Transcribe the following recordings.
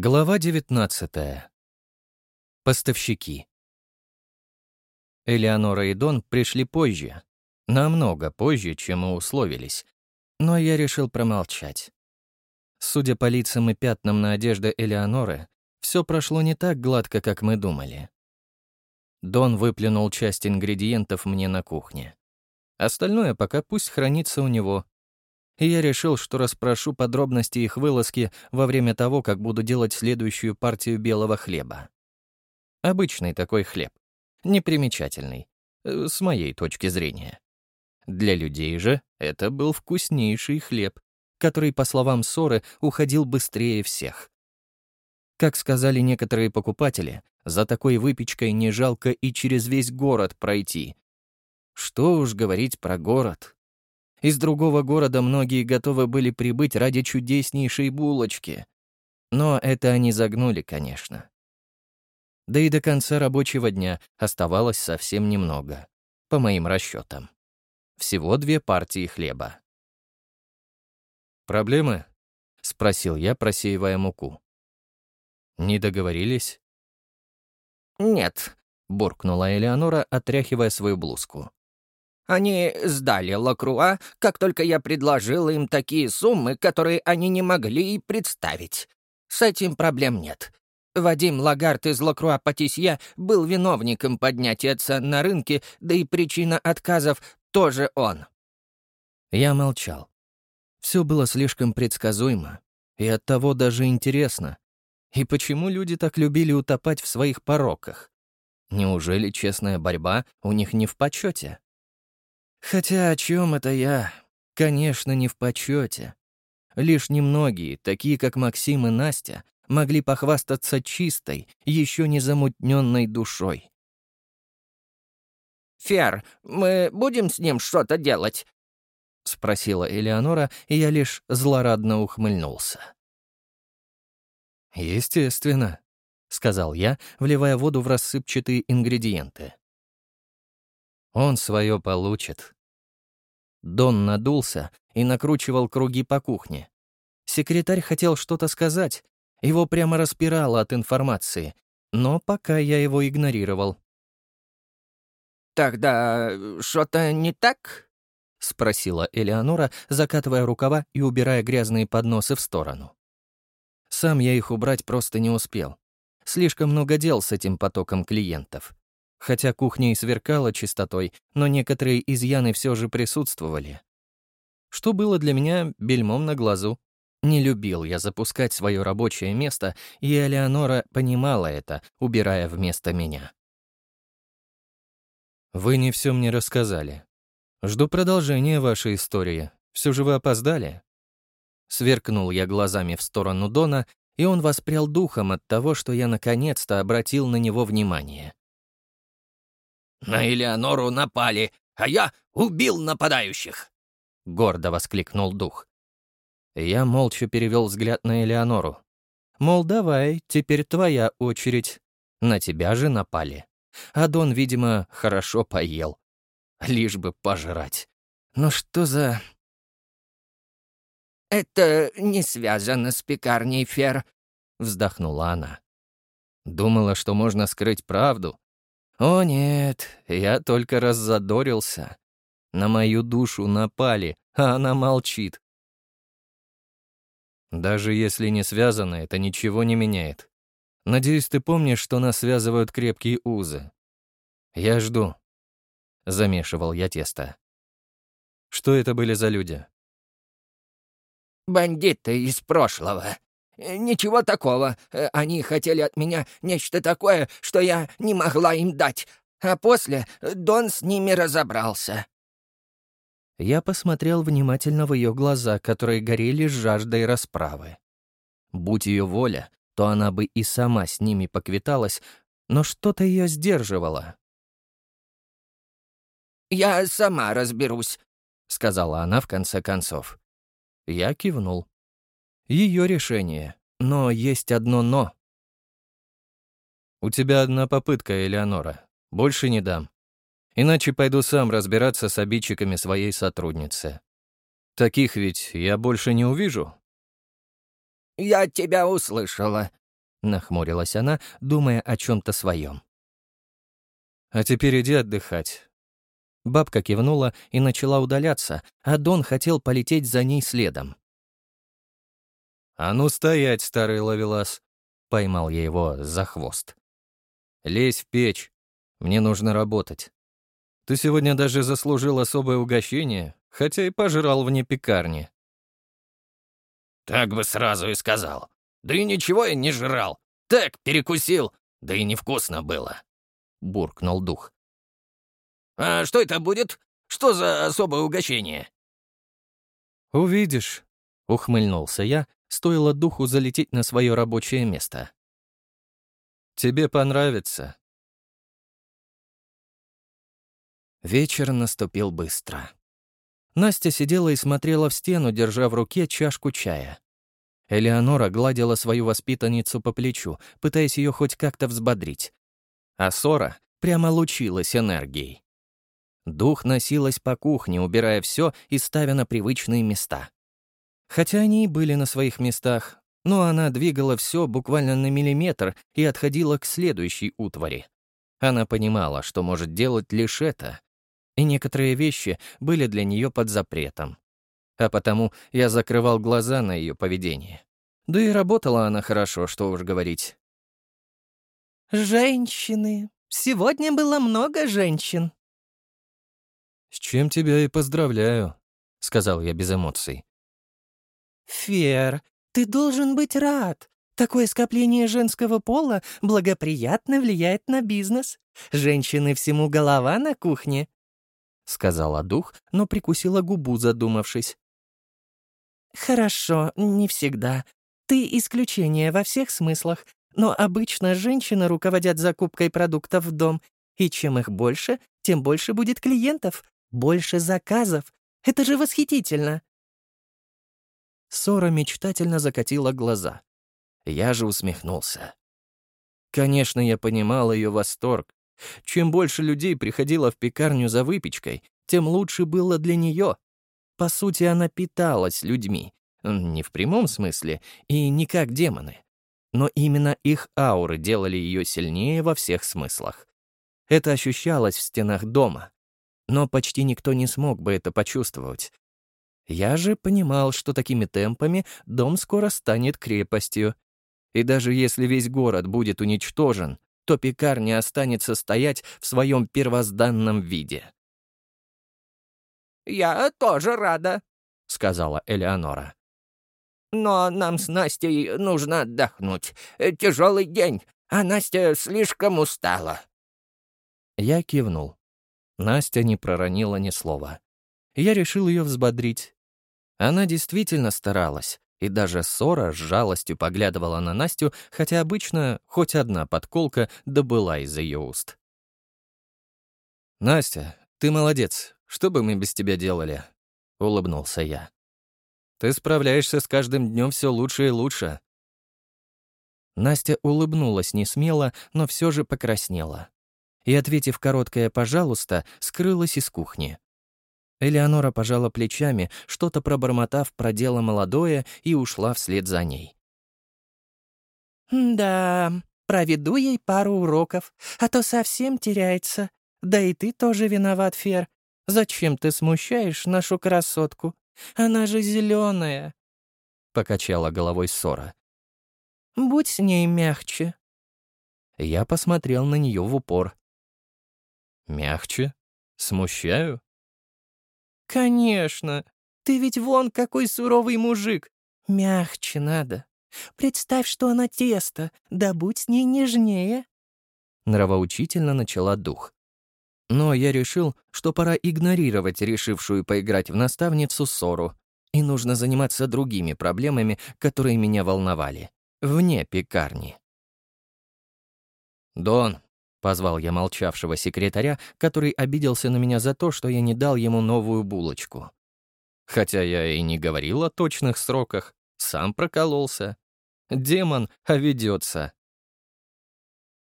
Глава 19. Поставщики. Элеонора и Дон пришли позже, намного позже, чем мы условились, но я решил промолчать. Судя по лицам и пятнам на одежде Элеоноры, все прошло не так гладко, как мы думали. Дон выплюнул часть ингредиентов мне на кухне. Остальное пока пусть хранится у него, и я решил, что расспрошу подробности их вылазки во время того, как буду делать следующую партию белого хлеба. Обычный такой хлеб. Непримечательный. Э, с моей точки зрения. Для людей же это был вкуснейший хлеб, который, по словам Соры, уходил быстрее всех. Как сказали некоторые покупатели, за такой выпечкой не жалко и через весь город пройти. Что уж говорить про город. Из другого города многие готовы были прибыть ради чудеснейшей булочки. Но это они загнули, конечно. Да и до конца рабочего дня оставалось совсем немного, по моим расчетам. Всего две партии хлеба. «Проблемы?» — спросил я, просеивая муку. «Не договорились?» «Нет», — буркнула Элеонора, отряхивая свою блузку. Они сдали Лакруа, как только я предложил им такие суммы, которые они не могли и представить. С этим проблем нет. Вадим Лагард из Лакруа Патисье был виновником поднятия цен на рынке, да и причина отказов тоже он. Я молчал. Все было слишком предсказуемо, и оттого даже интересно. И почему люди так любили утопать в своих пороках? Неужели честная борьба у них не в почете? Хотя о чем это я? Конечно, не в почете. Лишь немногие, такие как Максим и Настя, могли похвастаться чистой, еще не замутненной душой. «Фер, мы будем с ним что-то делать?» — спросила Элеонора, и я лишь злорадно ухмыльнулся. «Естественно», — сказал я, вливая воду в рассыпчатые ингредиенты. Он свое получит. Дон надулся и накручивал круги по кухне. Секретарь хотел что-то сказать, его прямо распирало от информации, но пока я его игнорировал. «Тогда что-то не так?» — спросила Элеонора, закатывая рукава и убирая грязные подносы в сторону. Сам я их убрать просто не успел. Слишком много дел с этим потоком клиентов. Хотя кухня и сверкала чистотой, но некоторые изъяны все же присутствовали. Что было для меня бельмом на глазу. Не любил я запускать свое рабочее место, и Элеонора понимала это, убирая вместо меня. «Вы не все мне рассказали. Жду продолжения вашей истории. Все же вы опоздали?» Сверкнул я глазами в сторону Дона, и он воспрял духом от того, что я наконец-то обратил на него внимание. «На Элеонору напали, а я убил нападающих!» — гордо воскликнул дух. Я молча перевел взгляд на Элеонору. Мол, давай, теперь твоя очередь. На тебя же напали. А Дон, видимо, хорошо поел. Лишь бы пожрать. Ну что за... «Это не связано с пекарней Фер», — вздохнула она. Думала, что можно скрыть правду, о нет, я только раззадорился. На мою душу напали, а она молчит. Даже если не связано, это ничего не меняет. Надеюсь, ты помнишь, что нас связывают крепкие узы. Я жду. Замешивал я тесто. Что это были за люди? Бандиты из прошлого. Э, «Ничего такого. Э, они хотели от меня нечто такое, что я не могла им дать. А после Дон с ними разобрался». Я посмотрел внимательно в ее глаза, которые горели жаждой расправы. Будь ее воля, то она бы и сама с ними поквиталась, но что-то ее сдерживало. «Я сама разберусь», — сказала она в конце концов. Я кивнул. Ее решение. Но есть одно «но». «У тебя одна попытка, Элеонора. Больше не дам. Иначе пойду сам разбираться с обидчиками своей сотрудницы. Таких ведь я больше не увижу». «Я тебя услышала», — нахмурилась она, думая о чем-то своем. «А теперь иди отдыхать». Бабка кивнула и начала удаляться, а Дон хотел полететь за ней следом. «А ну стоять, старый ловелас!» — поймал я его за хвост. «Лезь в печь. Мне нужно работать. Ты сегодня даже заслужил особое угощение, хотя и пожрал вне пекарни». «Так бы сразу и сказал. Да и ничего я не жрал. Так, перекусил. Да и невкусно было», — буркнул дух. «А что это будет? Что за особое угощение?» «Увидишь», — ухмыльнулся я, стоило духу залететь на свое рабочее место. «Тебе понравится». Вечер наступил быстро. Настя сидела и смотрела в стену, держа в руке чашку чая. Элеонора гладила свою воспитанницу по плечу, пытаясь ее хоть как-то взбодрить. А Сора прямо лучилась энергией. Дух носилась по кухне, убирая все и ставя на привычные места. Хотя они и были на своих местах, но она двигала все буквально на миллиметр и отходила к следующей утвари. Она понимала, что может делать лишь это, и некоторые вещи были для нее под запретом. А потому я закрывал глаза на ее поведение. Да и работала она хорошо, что уж говорить. «Женщины. Сегодня было много женщин». «С чем тебя и поздравляю», — сказал я без эмоций. «Фер, ты должен быть рад. Такое скопление женского пола благоприятно влияет на бизнес. Женщины всему голова на кухне», — сказала дух, но прикусила губу, задумавшись. «Хорошо, не всегда. Ты исключение во всех смыслах, но обычно женщины руководят закупкой продуктов в дом, и чем их больше, тем больше будет клиентов, больше заказов. Это же восхитительно!» Сора мечтательно закатила глаза. Я же усмехнулся. Конечно, я понимал ее восторг. Чем больше людей приходило в пекарню за выпечкой, тем лучше было для нее. По сути, она питалась людьми. Не в прямом смысле и не как демоны. Но именно их ауры делали ее сильнее во всех смыслах. Это ощущалось в стенах дома. Но почти никто не смог бы это почувствовать. Я же понимал, что такими темпами дом скоро станет крепостью. И даже если весь город будет уничтожен, то пекарня останется стоять в своем первозданном виде. «Я тоже рада», — сказала Элеонора. «Но нам с Настей нужно отдохнуть. Тяжелый день, а Настя слишком устала». Я кивнул. Настя не проронила ни слова. Я решил ее взбодрить. Она действительно старалась, и даже Сора с жалостью поглядывала на Настю, хотя обычно хоть одна подколка добыла из ее уст. «Настя, ты молодец. Что бы мы без тебя делали?» — улыбнулся я. «Ты справляешься с каждым днем все лучше и лучше». Настя улыбнулась не смело, но все же покраснела. И, ответив короткое «пожалуйста», скрылась из кухни. Элеонора пожала плечами, что-то пробормотав про дело молодое, и ушла вслед за ней. «Да, проведу ей пару уроков, а то совсем теряется. Да и ты тоже виноват, Фер. Зачем ты смущаешь нашу красотку? Она же зеленая. покачала головой Сора. «Будь с ней мягче». Я посмотрел на нее в упор. «Мягче? Смущаю?» «Конечно. Ты ведь вон какой суровый мужик. Мягче надо. Представь, что она тесто, да будь с ней нежнее». Нравоучительно начала дух. Но я решил, что пора игнорировать решившую поиграть в наставницу ссору, и нужно заниматься другими проблемами, которые меня волновали, вне пекарни. «Дон, — позвал я молчавшего секретаря, который обиделся на меня за то, что я не дал ему новую булочку. Хотя я и не говорил о точных сроках, сам прокололся. Демон, а ведется.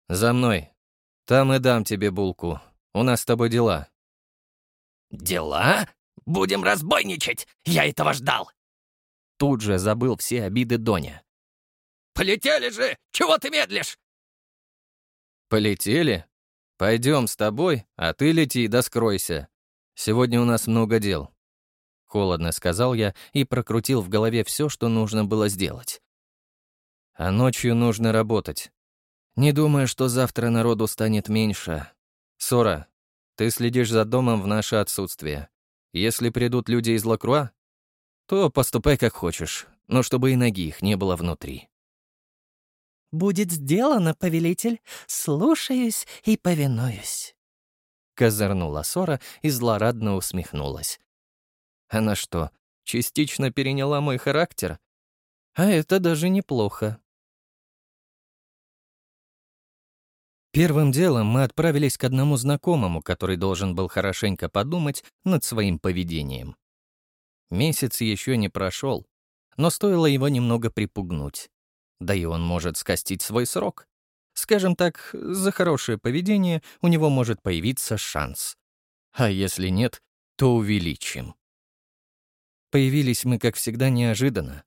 «За мной. Там и дам тебе булку. У нас с тобой дела». «Дела? Будем разбойничать! Я этого ждал!» Тут же забыл все обиды Доня. Полетели же! Чего ты медлишь?» «Полетели? Пойдем с тобой, а ты лети да скройся. Сегодня у нас много дел». Холодно сказал я и прокрутил в голове все, что нужно было сделать. А ночью нужно работать. Не думаю, что завтра народу станет меньше. Сора, ты следишь за домом в наше отсутствие. Если придут люди из Лакруа, то поступай как хочешь, но чтобы и ноги их не было внутри. «Будет сделано, повелитель. Слушаюсь и повинуюсь». Козырнула Сора и злорадно усмехнулась. Она что, частично переняла мой характер? А это даже неплохо. Первым делом мы отправились к одному знакомому, который должен был хорошенько подумать над своим поведением. Месяц еще не прошел, но стоило его немного припугнуть. Да и он может скостить свой срок. Скажем так, за хорошее поведение у него может появиться шанс. А если нет, то увеличим. Появились мы, как всегда, неожиданно.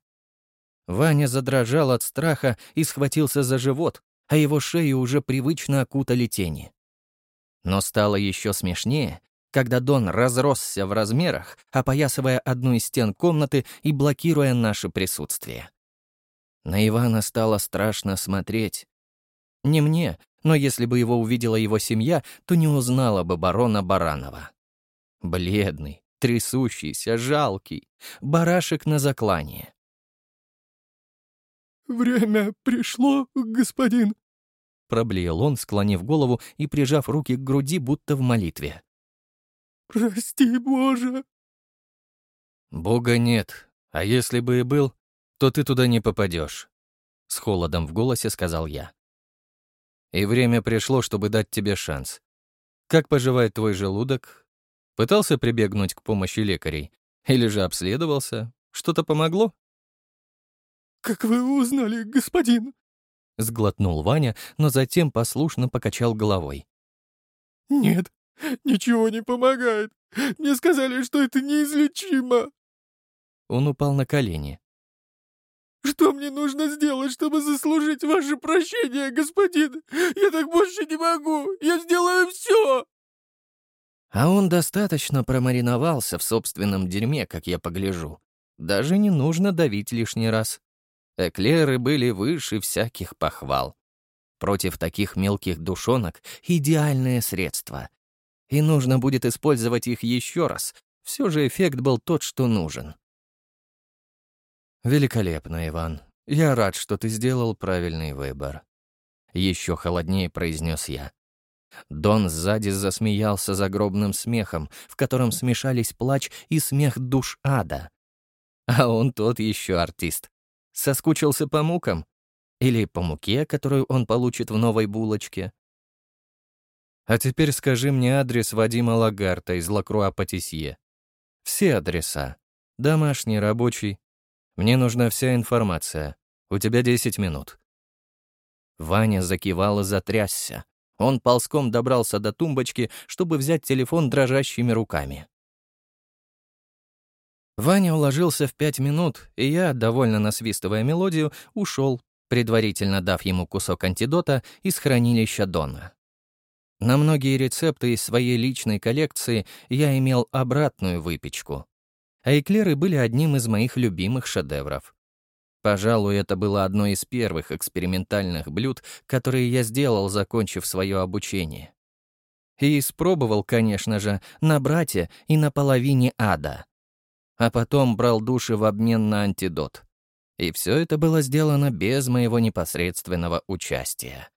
Ваня задрожал от страха и схватился за живот, а его шею уже привычно окутали тени. Но стало еще смешнее, когда Дон разросся в размерах, опоясывая одну из стен комнаты и блокируя наше присутствие. На Ивана стало страшно смотреть. Не мне, но если бы его увидела его семья, то не узнала бы барона Баранова. Бледный, трясущийся, жалкий, барашек на заклание. «Время пришло, господин», — проблеял он, склонив голову и прижав руки к груди, будто в молитве. «Прости, Боже!» «Бога нет, а если бы и был, то ты туда не попадешь», — с холодом в голосе сказал я. «И время пришло, чтобы дать тебе шанс. Как поживает твой желудок? Пытался прибегнуть к помощи лекарей? Или же обследовался? Что-то помогло?» «Как вы узнали, господин?» — сглотнул Ваня, но затем послушно покачал головой. «Нет, ничего не помогает. Мне сказали, что это неизлечимо». Он упал на колени. «Что мне нужно сделать, чтобы заслужить ваше прощение, господин? Я так больше не могу! Я сделаю все!» А он достаточно промариновался в собственном дерьме, как я погляжу. Даже не нужно давить лишний раз. Эклеры были выше всяких похвал. Против таких мелких душонок — идеальное средство. И нужно будет использовать их еще раз. Все же эффект был тот, что нужен. «Великолепно, Иван. Я рад, что ты сделал правильный выбор». Еще холоднее произнес я. Дон сзади засмеялся загробным смехом, в котором смешались плач и смех душ ада. А он тот еще артист. Соскучился по мукам? Или по муке, которую он получит в новой булочке? А теперь скажи мне адрес Вадима Лагарта из Лакруа Патисье. Все адреса. Домашний, рабочий. Мне нужна вся информация. У тебя 10 минут. Ваня закивал и затрясся. Он ползком добрался до тумбочки, чтобы взять телефон дрожащими руками. Ваня уложился в пять минут, и я, довольно насвистывая мелодию, ушел, предварительно дав ему кусок антидота из хранилища Дона. На многие рецепты из своей личной коллекции я имел обратную выпечку. А эклеры были одним из моих любимых шедевров. Пожалуй, это было одно из первых экспериментальных блюд, которые я сделал, закончив свое обучение. И испробовал, конечно же, на брате и на половине ада а потом брал души в обмен на антидот. И все это было сделано без моего непосредственного участия.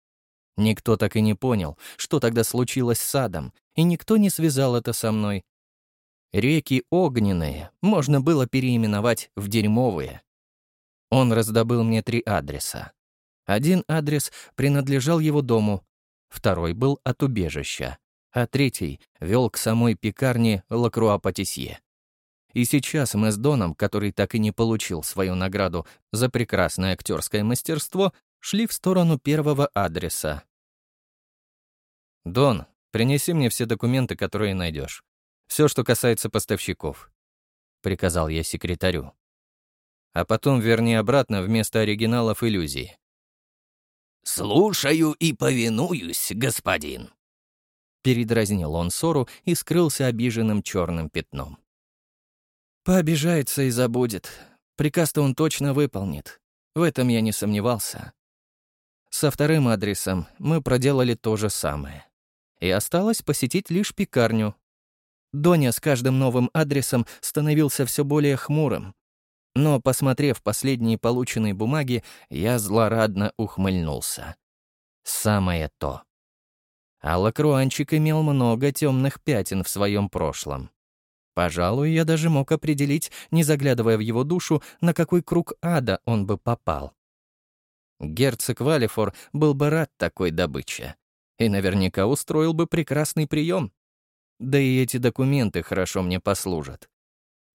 Никто так и не понял, что тогда случилось с садом, и никто не связал это со мной. Реки огненные можно было переименовать в дерьмовые. Он раздобыл мне три адреса. Один адрес принадлежал его дому, второй был от убежища, а третий вел к самой пекарне Лакруа-Патисье. И сейчас мы с Доном, который так и не получил свою награду за прекрасное актерское мастерство, шли в сторону первого адреса. «Дон, принеси мне все документы, которые найдешь. Все, что касается поставщиков», — приказал я секретарю. а потом верни обратно вместо оригиналов иллюзии. «Слушаю и повинуюсь, господин», — передразнил он ссору и скрылся обиженным черным пятном. Пообижается и забудет. Приказ-то он точно выполнит. В этом я не сомневался. Со вторым адресом мы проделали то же самое. И осталось посетить лишь пекарню. Доня с каждым новым адресом становился все более хмурым. Но, посмотрев последние полученные бумаги, я злорадно ухмыльнулся. Самое то. А Лакруанчик имел много темных пятен в своем прошлом. Пожалуй, я даже мог определить, не заглядывая в его душу, на какой круг ада он бы попал. Герцог Валифор был бы рад такой добыче и наверняка устроил бы прекрасный прием. Да и эти документы хорошо мне послужат.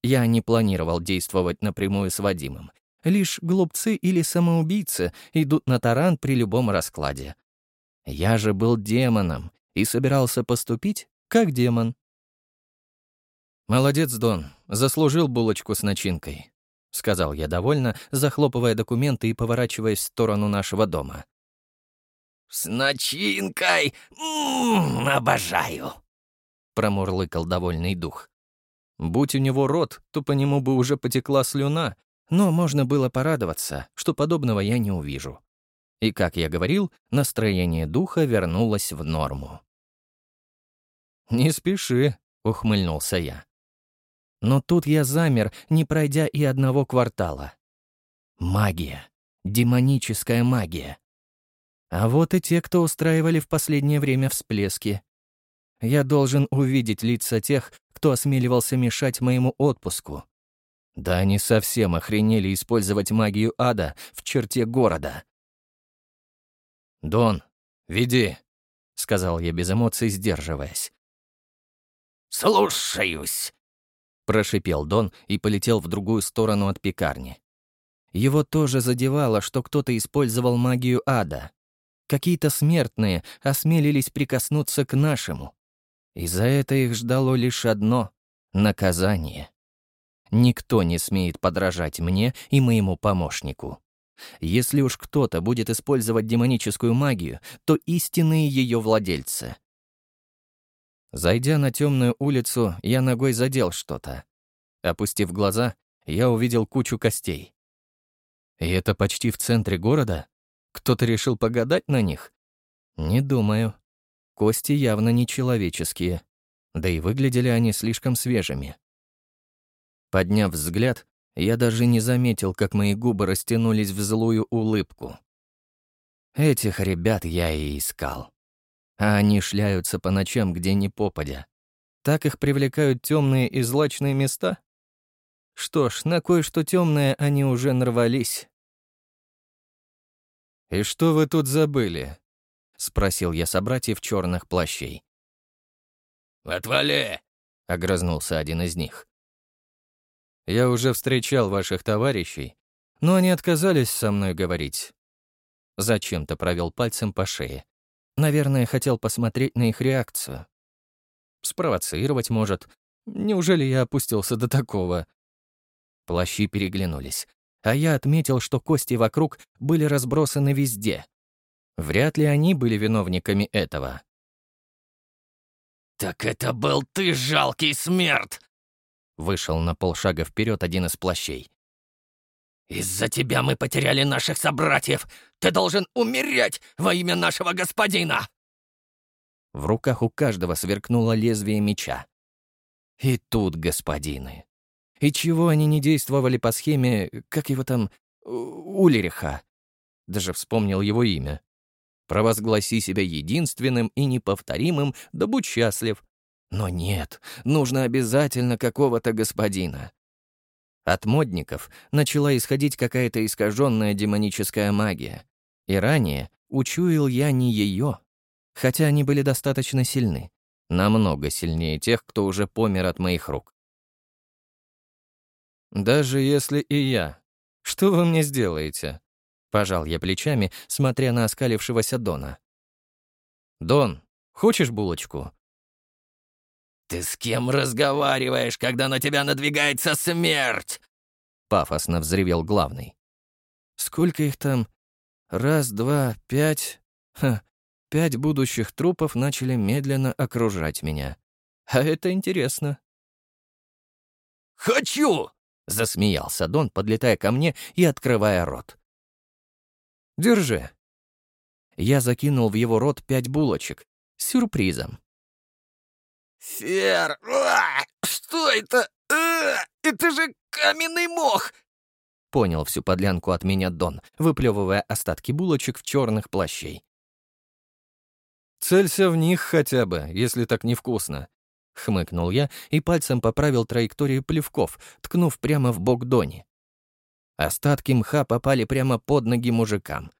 Я не планировал действовать напрямую с Вадимом. Лишь глупцы или самоубийцы идут на таран при любом раскладе. Я же был демоном и собирался поступить как демон. «Молодец, Дон, заслужил булочку с начинкой», — сказал я довольно, захлопывая документы и поворачиваясь в сторону нашего дома. «С начинкой! М -м, обожаю!» — промурлыкал довольный дух. Будь у него рот, то по нему бы уже потекла слюна, но можно было порадоваться, что подобного я не увижу. И, как я говорил, настроение духа вернулось в норму. «Не спеши», — ухмыльнулся я. Но тут я замер, не пройдя и одного квартала. Магия. Демоническая магия. А вот и те, кто устраивали в последнее время всплески. Я должен увидеть лица тех, кто осмеливался мешать моему отпуску. Да они совсем охренели использовать магию ада в черте города. «Дон, веди», — сказал я без эмоций, сдерживаясь. «Слушаюсь», — прошипел Дон и полетел в другую сторону от пекарни. Его тоже задевало, что кто-то использовал магию ада. Какие-то смертные осмелились прикоснуться к нашему. И за это их ждало лишь одно — наказание. Никто не смеет подражать мне и моему помощнику. Если уж кто-то будет использовать демоническую магию, то истинные ее владельцы. Зайдя на темную улицу, я ногой задел что-то. Опустив глаза, я увидел кучу костей. И это почти в центре города? Кто-то решил погадать на них? Не думаю. Кости явно не человеческие. Да и выглядели они слишком свежими. Подняв взгляд, я даже не заметил, как мои губы растянулись в злую улыбку. Этих ребят я и искал а они шляются по ночам, где ни попадя. Так их привлекают темные и злачные места? Что ж, на кое-что темное они уже нарвались. «И что вы тут забыли?» — спросил я собратьев черных плащей. «Отвали!» — огрызнулся один из них. «Я уже встречал ваших товарищей, но они отказались со мной говорить». Зачем-то провел пальцем по шее. Наверное, хотел посмотреть на их реакцию. Спровоцировать, может. Неужели я опустился до такого? Плащи переглянулись, а я отметил, что кости вокруг были разбросаны везде. Вряд ли они были виновниками этого. «Так это был ты, жалкий смерть!» Вышел на полшага вперед один из плащей. «Из-за тебя мы потеряли наших собратьев! Ты должен умереть во имя нашего господина!» В руках у каждого сверкнуло лезвие меча. И тут господины. И чего они не действовали по схеме, как его там, Улериха? Даже вспомнил его имя. Провозгласи себя единственным и неповторимым, да будь счастлив. Но нет, нужно обязательно какого-то господина. От модников начала исходить какая-то искаженная демоническая магия. И ранее учуял я не ее, хотя они были достаточно сильны, намного сильнее тех, кто уже помер от моих рук. «Даже если и я, что вы мне сделаете?» Пожал я плечами, смотря на оскалившегося Дона. «Дон, хочешь булочку?» «Ты с кем разговариваешь, когда на тебя надвигается смерть?» Пафосно взревел главный. Сколько их там? Раз, два, пять... Ха, пять будущих трупов начали медленно окружать меня. А это интересно. «Хочу!» — засмеялся Дон, подлетая ко мне и открывая рот. «Держи». Я закинул в его рот пять булочек. С сюрпризом. «Фер! А, что это? А, это же каменный мох!» Понял всю подлянку от меня Дон, выплевывая остатки булочек в черных плащей. «Целься в них хотя бы, если так невкусно», — хмыкнул я и пальцем поправил траекторию плевков, ткнув прямо в бок Дони. Остатки мха попали прямо под ноги мужикам.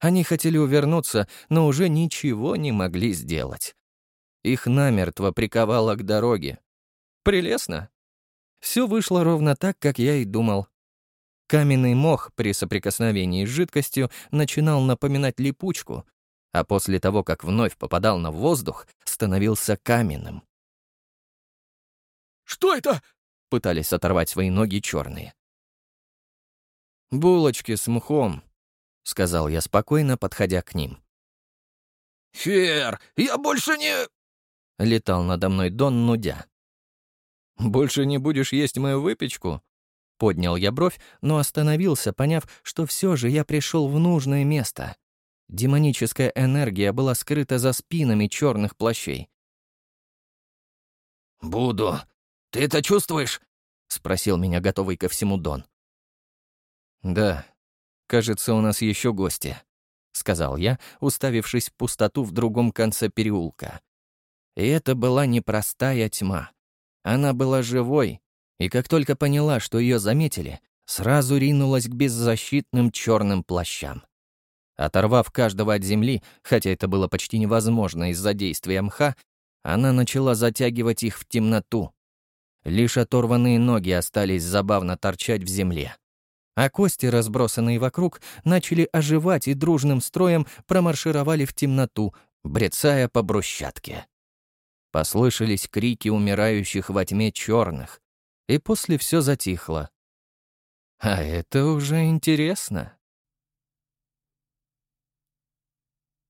Они хотели увернуться, но уже ничего не могли сделать. Их намертво приковало к дороге. Прелестно. Все вышло ровно так, как я и думал. Каменный мох при соприкосновении с жидкостью начинал напоминать липучку, а после того, как вновь попадал на воздух, становился каменным. «Что это?» — пытались оторвать свои ноги черные. «Булочки с мхом», — сказал я спокойно, подходя к ним. «Фер, я больше не...» — летал надо мной Дон Нудя. «Больше не будешь есть мою выпечку?» Поднял я бровь, но остановился, поняв, что все же я пришел в нужное место. Демоническая энергия была скрыта за спинами черных плащей. «Буду. Ты это чувствуешь?» — спросил меня готовый ко всему Дон. «Да. Кажется, у нас еще гости», — сказал я, уставившись в пустоту в другом конце переулка. И это была непростая тьма. Она была живой, и как только поняла, что ее заметили, сразу ринулась к беззащитным черным плащам. Оторвав каждого от земли, хотя это было почти невозможно из-за действия мха, она начала затягивать их в темноту. Лишь оторванные ноги остались забавно торчать в земле. А кости, разбросанные вокруг, начали оживать и дружным строем промаршировали в темноту, брецая по брусчатке. Послышались крики умирающих во тьме черных, и после все затихло. А это уже интересно.